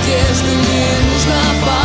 надежды не нужно. помощь.